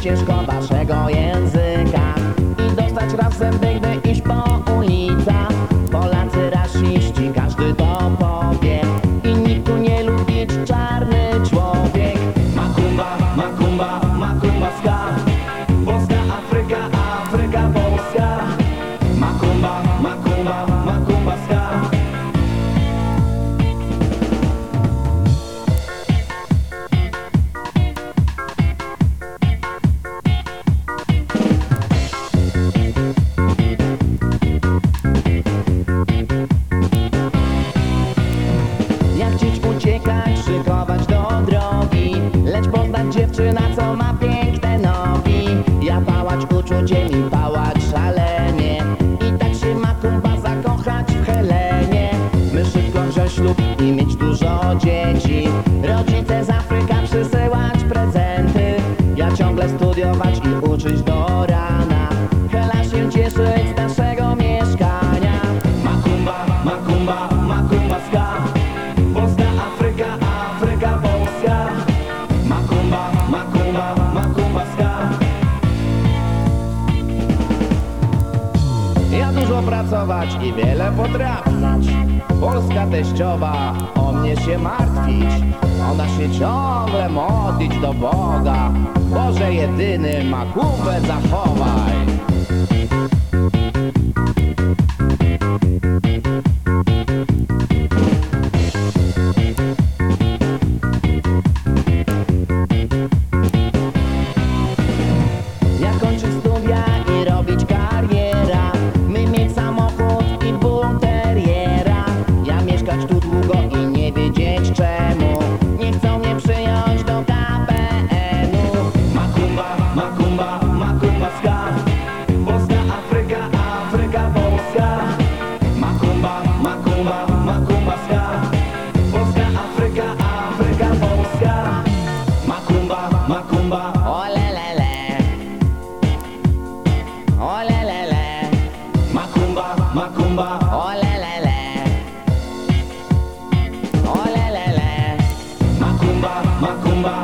ciężko waszego języka szykować do drogi. Lecz poznać dziewczyna, co ma piękne nogi. Ja pałać uczuciem i pałać szalenie. I tak się ma kumpa zakochać w Helenie. My szybko wziąć ślub i mieć dużo dzieci. Rodzice z Afryka przysyłać prezenty. Ja ciągle studiować i uczyć do rana. Hela się cieszyć z naszego mieszkania. Makumba, makumba Dużo pracować i wiele potrafić. Polska teściowa o mnie się martwić. Ona się ciągle modlić do Boga. Boże jedyny makumbę zachowaj Jak makumba, olelele. Olelele. Makumba, makumba Olelele. Olelele. Makumba, makumba, makumba